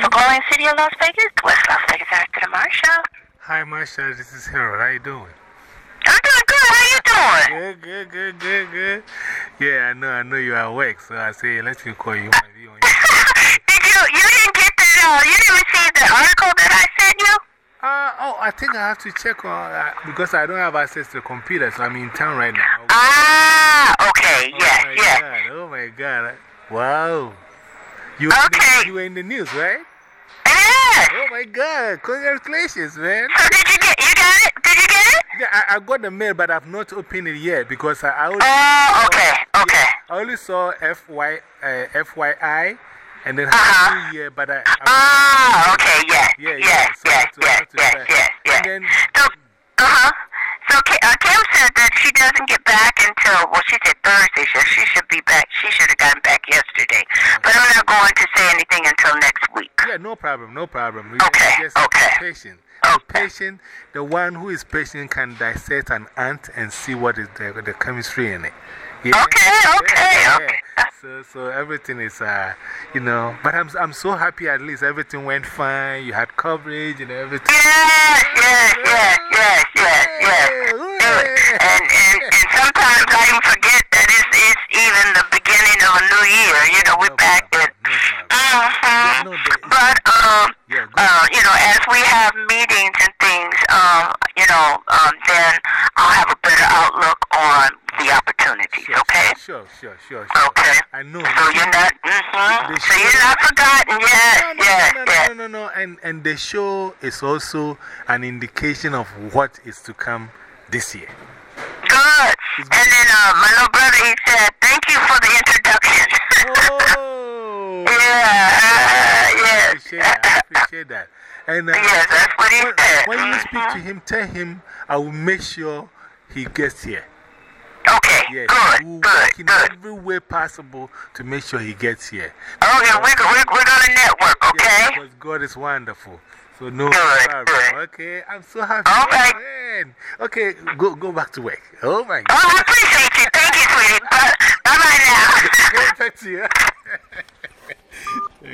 beautiful glowing city of Las Vegas, West Las Vegas after the Marsha. Hi, Marsha. This is Harold. How you doing? I'm doing good. How you doing? Good, good, good, good, good. Yeah, I know, I know you're awake, so I say, let me call you. you might be on your- Did you, you didn't get the, uh, you didn't receive the article that I sent you? Uh, oh, I think I have to check on uh, because I don't have access to the computer, so I'm in town right now. Ah, okay. Oh Yes, my yes. God, oh my God. Wow. You, Okay. you were in the news, right? Oh my God, congratulations, man. So did you get, you got it? Did you get it? Yeah, I, I got the mail, but I've not opened it yet because I, I, only, Oh, okay, okay. I only saw FY, uh, FYI and then Uh-huh. New Year, but I. Ah, okay, yes, Yeah, yeah, yes, so yes, to- I yes, have to yes, yes, yes. And then- So, uh-huh. So Ki- uh, Kim said that she doesn't get back until, well, she said Thursday, so she should be back. She should have gotten back yesterday. But I'm not going to say anything until next week. Yeah, no problem, no problem. We Okay, just okay. patient. Okay. patient. The one who is patient can dissect an ant and see what is the, the chemistry in it. Yeah. Okay, okay, Yeah, okay. yeah. So, so everything is, uh, you know, but I'm, I'm so happy at least everything went fine. You had coverage and everything. Yes, yes, yes, yes, yes, yes. Hooray. And, and, and sometimes I even forget that it's, it's even the beginning of a new year. You know, we're No back problem, at. no problem. Mhm. No, but- But, um, Yeah, go uh, you know, as we have meetings and things, um, you know, um, then I'll have a better outlook on the opportunities, Sure, okay? Sure, sure, sure, sure. Okay. I know. So you're not, mm-hmm. So you're not forgotten yet. No, no, yes, no, no, yes. no, no, no. And, and the show is also an indication of what is to come this year. Good. And then uh, my little brother, he said, thank you for the introduction. Oh! yeah, uh, I yes. appreciate that. I appreciate that. And uh, Yes, that's what he when, said. when you speak to him, tell him I will make sure he gets here. Okay, Yes, good, we'll good, work in good. every way possible to make sure he gets here. Okay, we're, we're, we're going to network, Yes, okay? because God is wonderful. So, no Good, problem. good. Okay, I'm so happy. All right. Man. Okay, go, go back to work. Oh my Oh, God. I appreciate you. Thank you, sweetie.